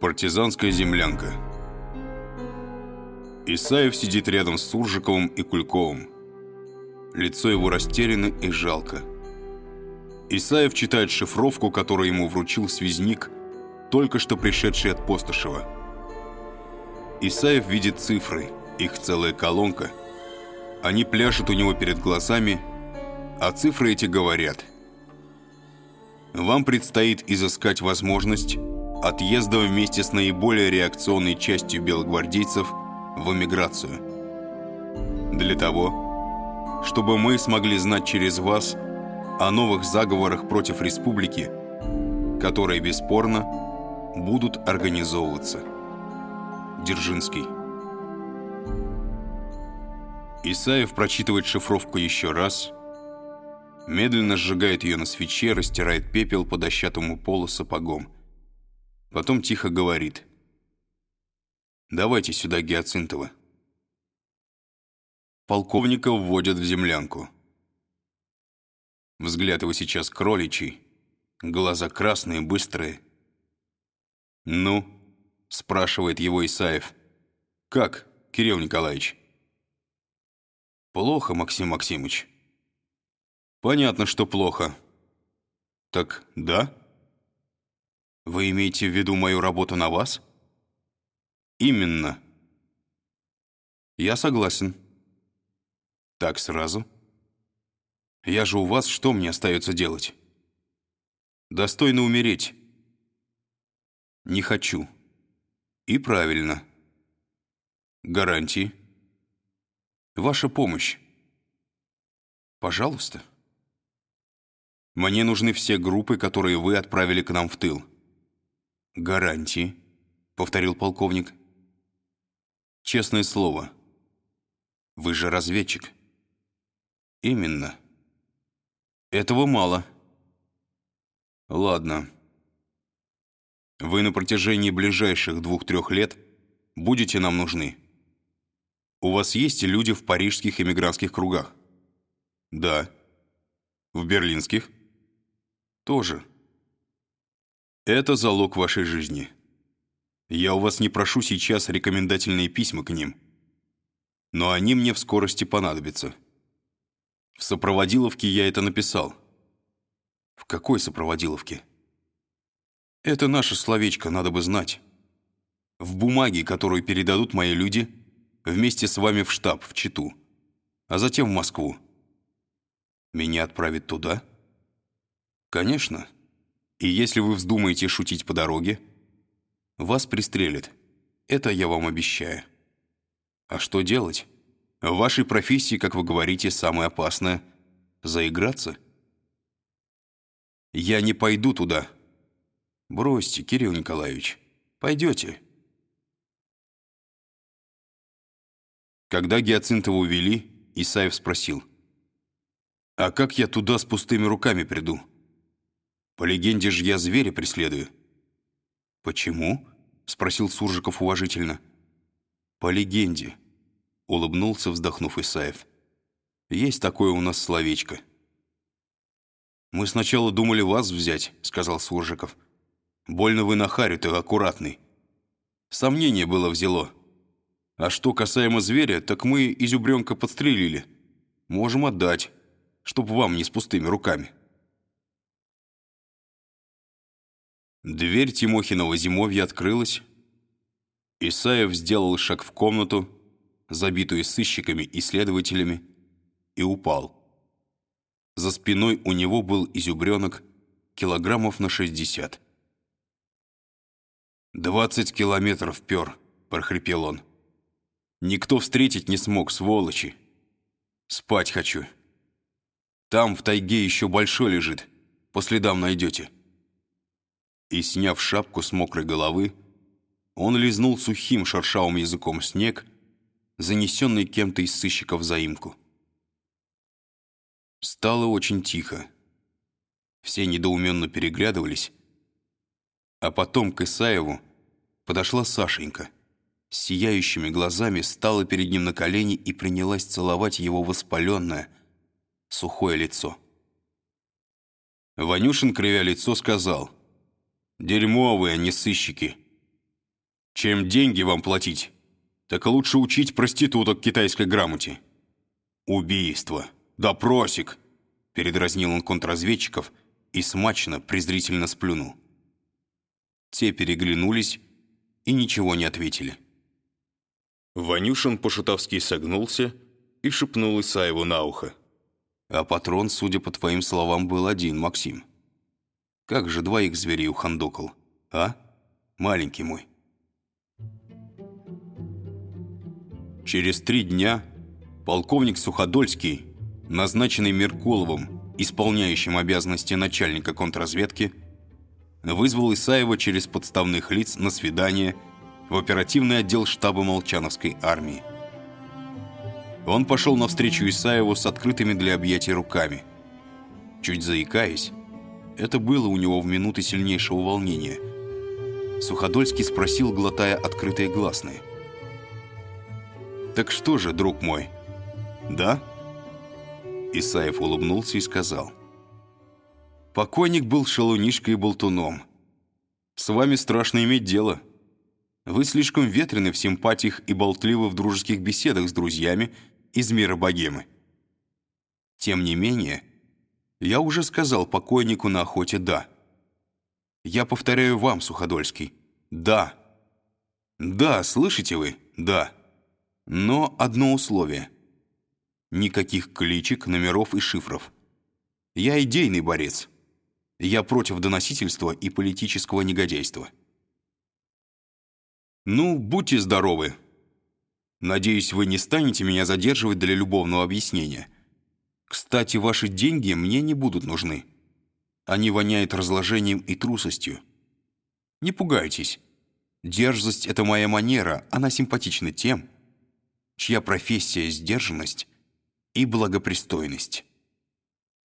Партизанская землянка. Исаев сидит рядом с Суржиковым и Кульковым. Лицо его растеряно и жалко. Исаев читает шифровку, которую ему вручил связник, только что пришедший от Постышева. Исаев видит цифры, их целая колонка. Они пляшут у него перед глазами, а цифры эти говорят. Вам предстоит изыскать возможность отъезда вместе с наиболее реакционной частью белогвардейцев в эмиграцию. Для того, чтобы мы смогли знать через вас о новых заговорах против республики, которые, бесспорно, будут организовываться. Дзержинский. Исаев прочитывает шифровку еще раз, медленно сжигает ее на свече, растирает пепел по дощатому полу сапогом – Потом тихо говорит. «Давайте сюда Гиацинтова». Полковника вводят в землянку. Взгляд его сейчас кроличий, глаза красные, быстрые. «Ну?» – спрашивает его Исаев. «Как, Кирилл Николаевич?» «Плохо, Максим Максимович». «Понятно, что плохо». «Так да?» Вы имеете в виду мою работу на вас? Именно. Я согласен. Так сразу? Я же у вас, что мне остается делать? Достойно умереть. Не хочу. И правильно. Гарантии. Ваша помощь. Пожалуйста. Мне нужны все группы, которые вы отправили к нам в тыл. «Гарантии», — повторил полковник. «Честное слово. Вы же разведчик». «Именно. Этого мало». «Ладно. Вы на протяжении ближайших двух-трех лет будете нам нужны. У вас есть люди в парижских эмигрантских кругах?» «Да». «В берлинских?» «Тоже». Это залог вашей жизни. Я у вас не прошу сейчас рекомендательные письма к ним, но они мне в скорости понадобятся. В сопроводиловке я это написал. В какой сопроводиловке? Это наше словечко, надо бы знать. В бумаге, которую передадут мои люди, вместе с вами в штаб, в Читу, а затем в Москву. Меня отправят туда? Конечно. И если вы вздумаете шутить по дороге, вас пристрелят. Это я вам обещаю. А что делать? В вашей профессии, как вы говорите, самое опасное — заиграться. Я не пойду туда. Бросьте, Кирилл Николаевич. Пойдете. Когда Гиацинтова увели, Исаев спросил. «А как я туда с пустыми руками приду?» По легенде же я зверя преследую». «Почему?» — спросил Суржиков уважительно. «По легенде», — улыбнулся, вздохнув Исаев. «Есть такое у нас словечко». «Мы сначала думали вас взять», — сказал Суржиков. «Больно вы на харю-то аккуратный». Сомнение было взяло. А что касаемо зверя, так мы изюбренка подстрелили. Можем отдать, чтоб вам не с пустыми руками». Дверь Тимохиного зимовья открылась. Исаев сделал шаг в комнату, забитую сыщиками и следователями, и упал. За спиной у него был изюбренок килограммов на шестьдесят. «Двадцать километров пер», — прохрипел он. «Никто встретить не смог, сволочи. Спать хочу. Там в тайге еще большой лежит, по следам найдете» и, сняв шапку с мокрой головы, он лизнул сухим шершавым языком снег, занесенный кем-то из сыщиков заимку. Стало очень тихо. Все недоуменно переглядывались, а потом к Исаеву подошла Сашенька, с сияющими глазами стала перед ним на колени и принялась целовать его воспаленное, сухое лицо. Ванюшин, кривя лицо, сказал — Дерьмовые, а не сыщики. Чем деньги вам платить, так лучше учить проституток китайской грамоте. Убийство, допросик, передразнил он контрразведчиков и смачно, презрительно сплюнул. Те переглянулись и ничего не ответили. Ванюшин по-шутовски согнулся и шепнул Исаеву на ухо. «А патрон, судя по твоим словам, был один, Максим. Как же двоих зверей ухандокал, а, маленький мой?» Через три дня полковник Суходольский, назначенный Меркуловым, исполняющим обязанности начальника контрразведки, вызвал Исаева через подставных лиц на свидание в оперативный отдел штаба Молчановской армии. Он пошел навстречу Исаеву с открытыми для объятий руками. Чуть заикаясь, это было у него в минуты сильнейшего волнения. Суходольский спросил, глотая открытые гласные. «Так что же, друг мой, да?» Исаев улыбнулся и сказал. «Покойник был шалунишкой и болтуном. С вами страшно иметь дело. Вы слишком ветрены в симпатиях и болтливы в дружеских беседах с друзьями из мира богемы. Тем не менее, я уже сказал покойнику на охоте «да». Я повторяю вам, Суходольский, «да». «Да, слышите вы? Да». Но одно условие. Никаких кличек, номеров и шифров. Я идейный борец. Я против доносительства и политического негодяйства. Ну, будьте здоровы. Надеюсь, вы не станете меня задерживать для любовного объяснения. Кстати, ваши деньги мне не будут нужны. Они воняют разложением и трусостью. Не пугайтесь. Дерзость — это моя манера, она симпатична тем, чья профессия — сдержанность и благопристойность.